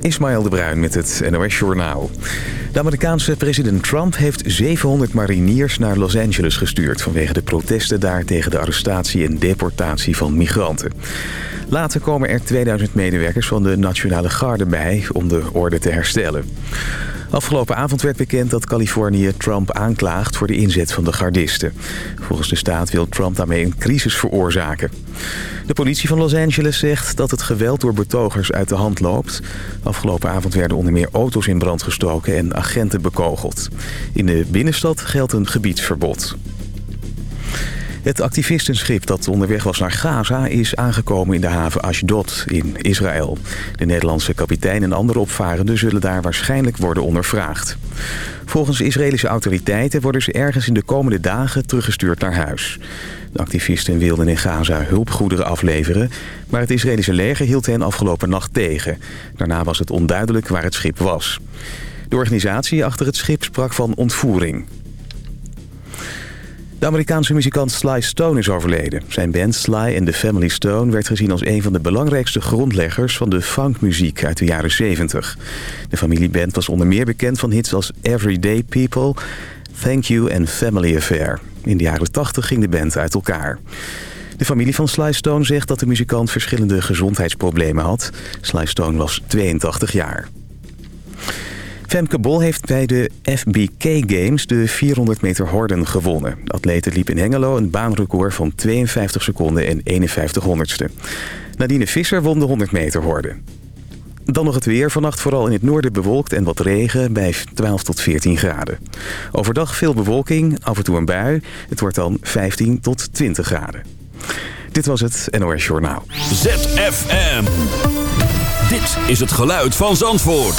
Ismaël de Bruin met het NOS Journaal. De Amerikaanse president Trump heeft 700 mariniers naar Los Angeles gestuurd... vanwege de protesten daar tegen de arrestatie en deportatie van migranten. Later komen er 2000 medewerkers van de Nationale Garde bij om de orde te herstellen. Afgelopen avond werd bekend dat Californië Trump aanklaagt voor de inzet van de gardisten. Volgens de staat wil Trump daarmee een crisis veroorzaken. De politie van Los Angeles zegt dat het geweld door betogers uit de hand loopt. Afgelopen avond werden onder meer auto's in brand gestoken en agenten bekogeld. In de binnenstad geldt een gebiedsverbod. Het activistenschip dat onderweg was naar Gaza is aangekomen in de haven Ashdod in Israël. De Nederlandse kapitein en andere opvarenden zullen daar waarschijnlijk worden ondervraagd. Volgens Israëlische autoriteiten worden ze ergens in de komende dagen teruggestuurd naar huis. De activisten wilden in Gaza hulpgoederen afleveren, maar het Israëlische leger hield hen afgelopen nacht tegen. Daarna was het onduidelijk waar het schip was. De organisatie achter het schip sprak van ontvoering. De Amerikaanse muzikant Sly Stone is overleden. Zijn band Sly and the Family Stone werd gezien als een van de belangrijkste grondleggers van de funkmuziek uit de jaren 70. De familieband was onder meer bekend van hits als Everyday People, Thank You and Family Affair. In de jaren 80 ging de band uit elkaar. De familie van Sly Stone zegt dat de muzikant verschillende gezondheidsproblemen had. Sly Stone was 82 jaar. Femke Bol heeft bij de FBK Games de 400 meter horden gewonnen. De atlete liep in Hengelo een baanrecord van 52 seconden en 51 honderdste. Nadine Visser won de 100 meter horden. Dan nog het weer. Vannacht vooral in het noorden bewolkt en wat regen bij 12 tot 14 graden. Overdag veel bewolking, af en toe een bui. Het wordt dan 15 tot 20 graden. Dit was het NOS Journaal. ZFM. Dit is het geluid van Zandvoort.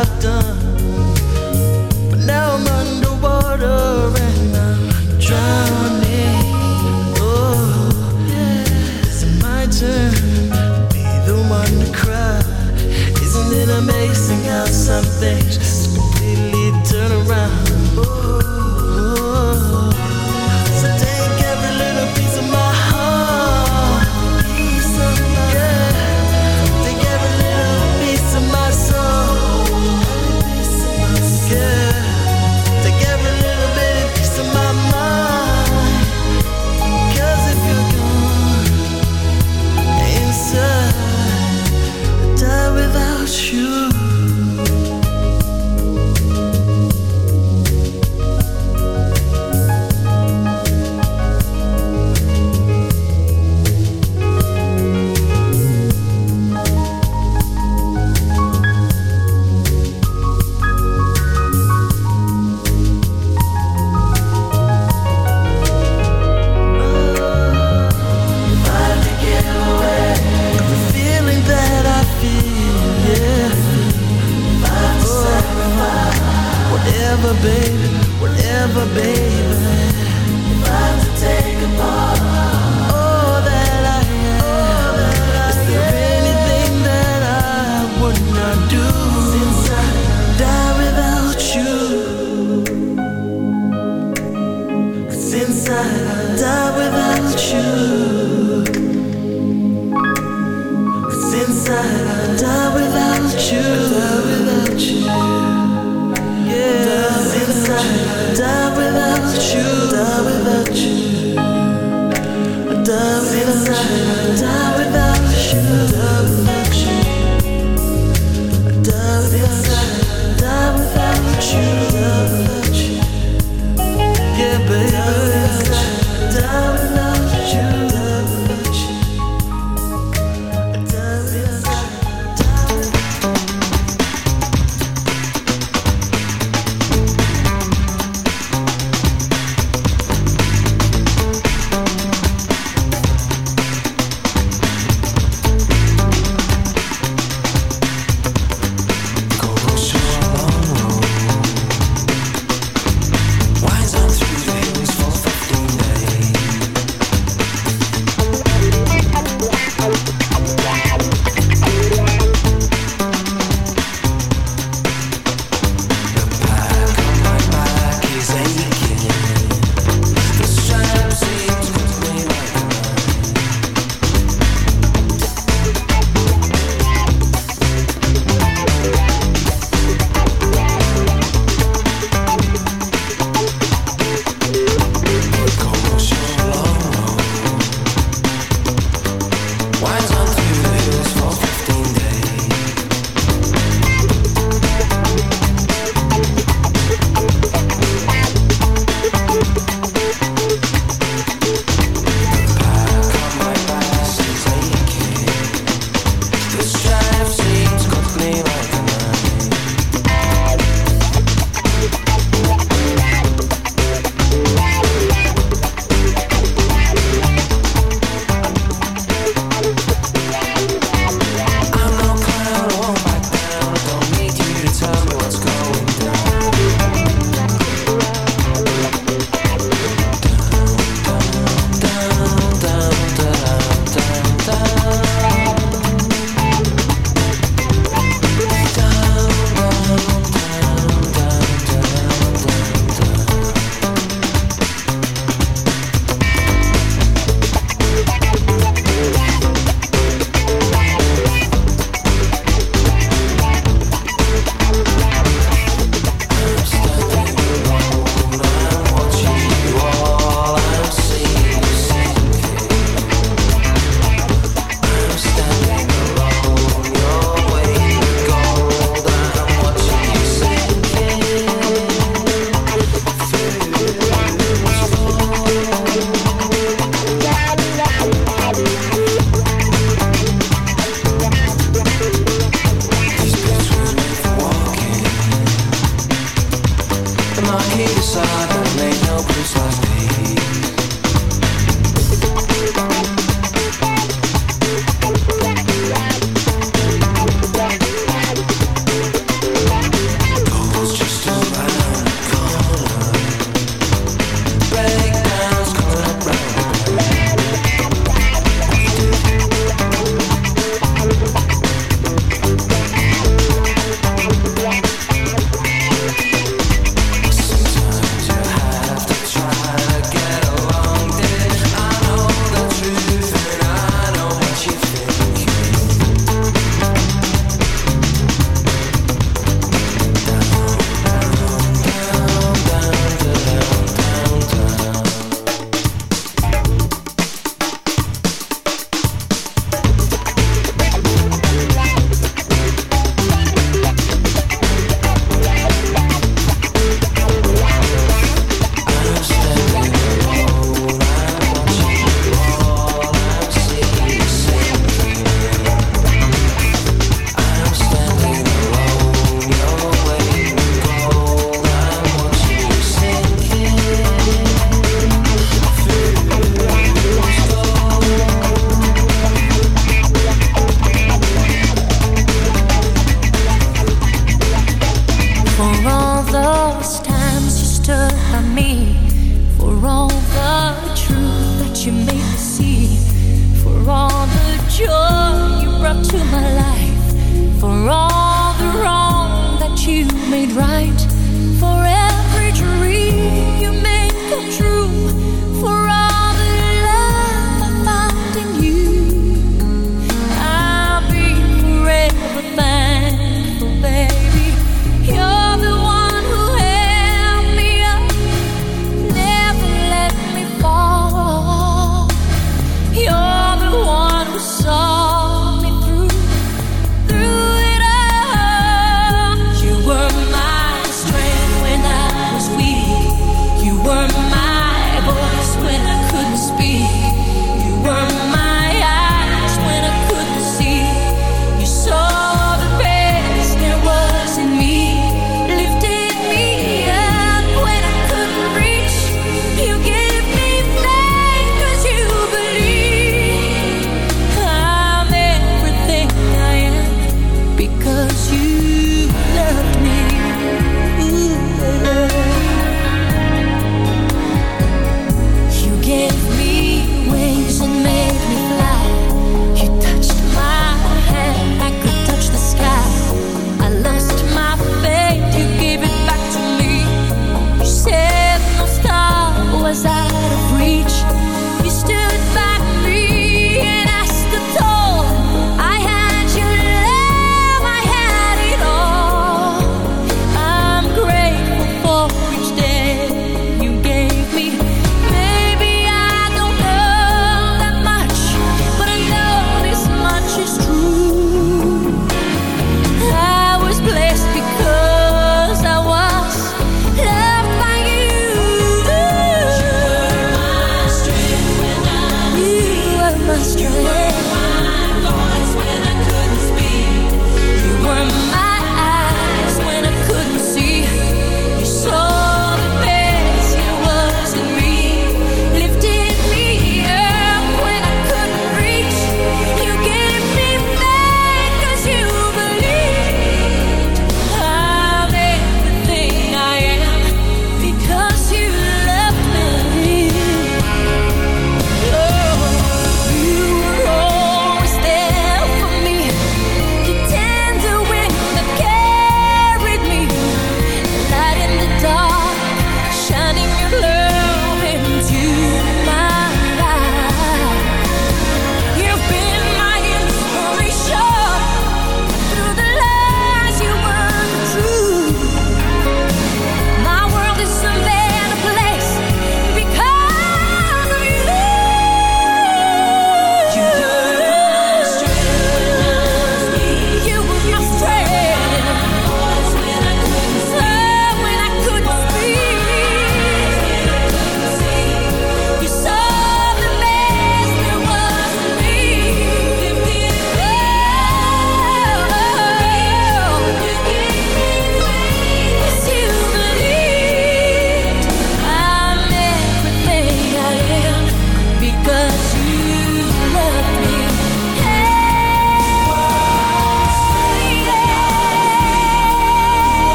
I've done.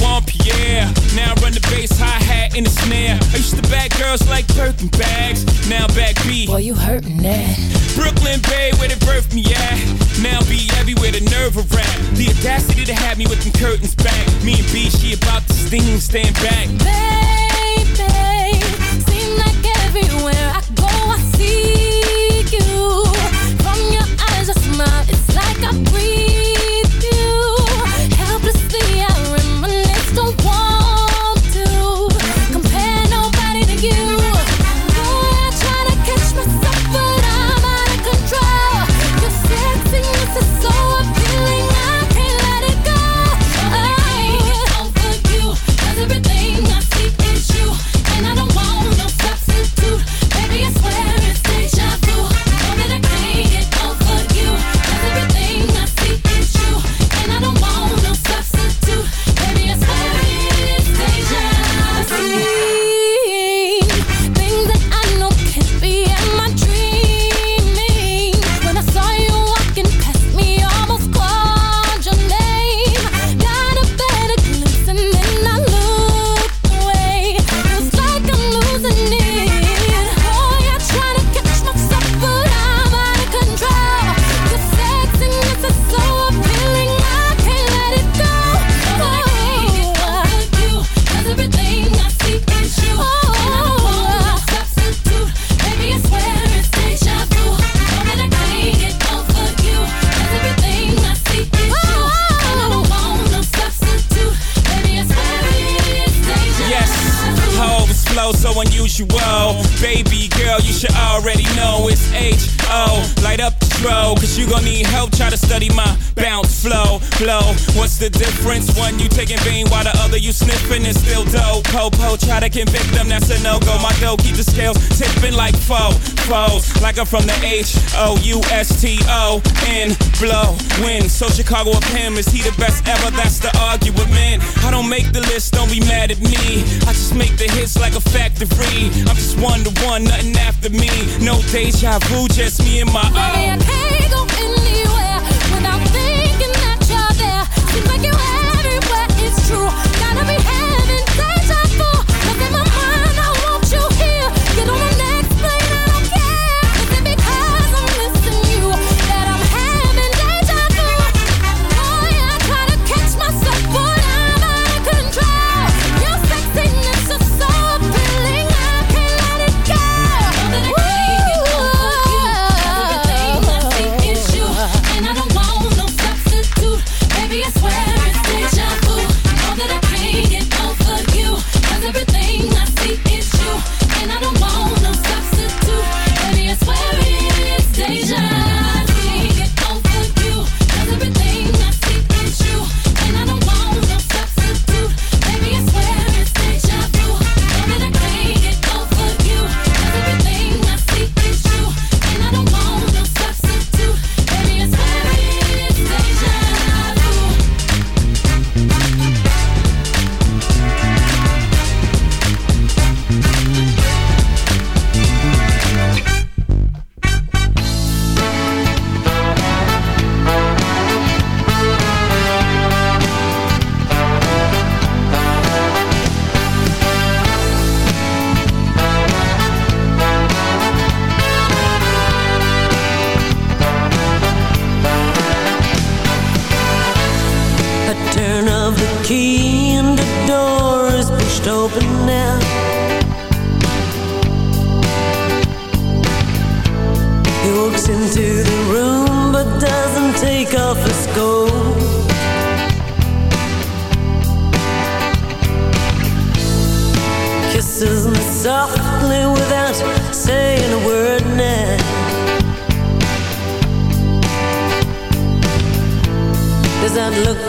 Juan Pierre. Now I run the bass hi-hat in the snare. I used to bag girls like Birkin bags. Now back B. Boy, you hurtin' that. Brooklyn Bay, where they birthed me at. Now be everywhere, the nerve of rap. The audacity to have me with them curtains back. Me and B, she about to sting, stand back. Baby, seem like everywhere I go, I see control. Cause you gon' need help, try to study my bounce flow, flow. What's the difference? One you taking vein while the other you sniffing and still dope. Popo, try to convict them, that's a no go. My dough keep the scales tipping like foe, foes. Like I'm from the H O U S T O N, blow, win. So Chicago up him, is he the best ever? That's the argument. I don't make the list, don't be mad at me. I just make the hits like a factory. I'm just one to one, nothing after me. No deja vu, just me and my own true.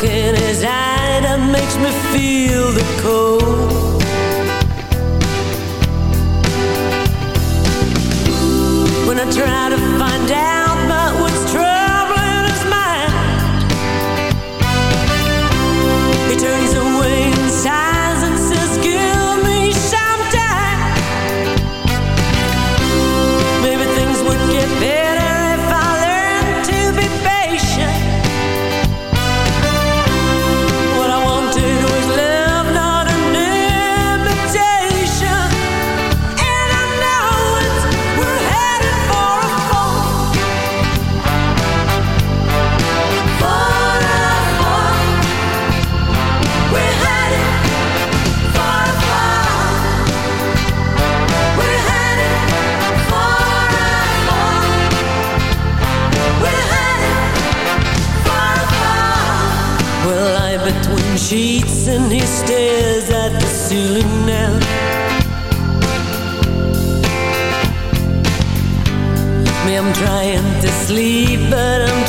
look in his eye that makes me feel the cold. trying to sleep, but I'm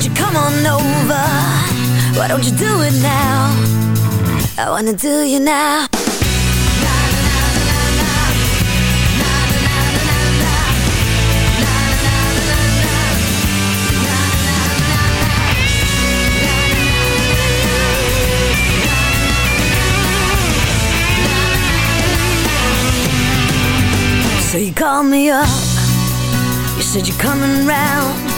Don't you come on over? Why don't you do it now? I wanna do you now. So you called me up. You said you're coming round.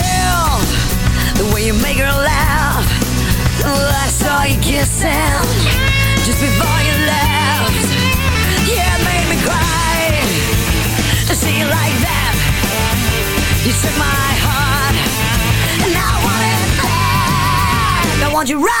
the way you make her laugh. Oh, I saw you kissing just before you left. Yeah, it made me cry to see you like that. You took my heart, and I want it back. I want you right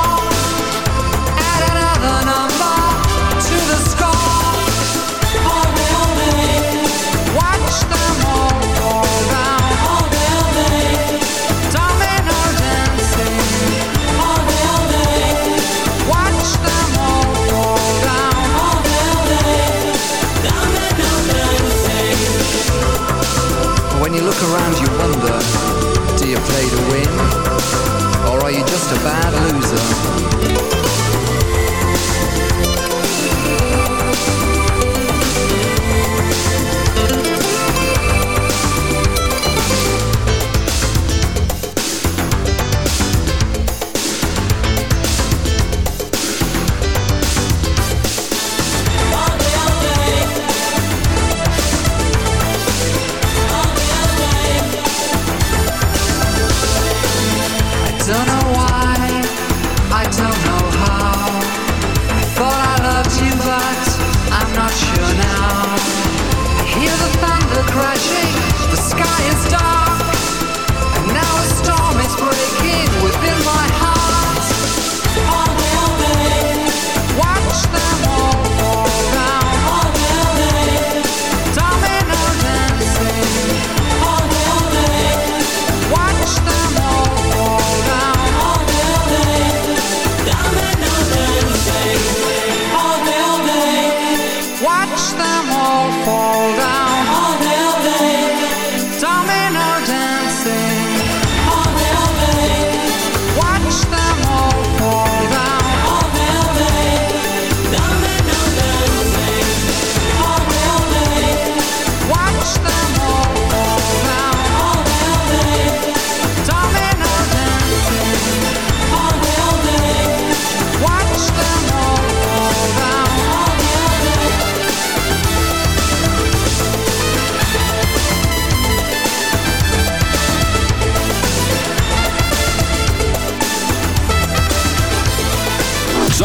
around you.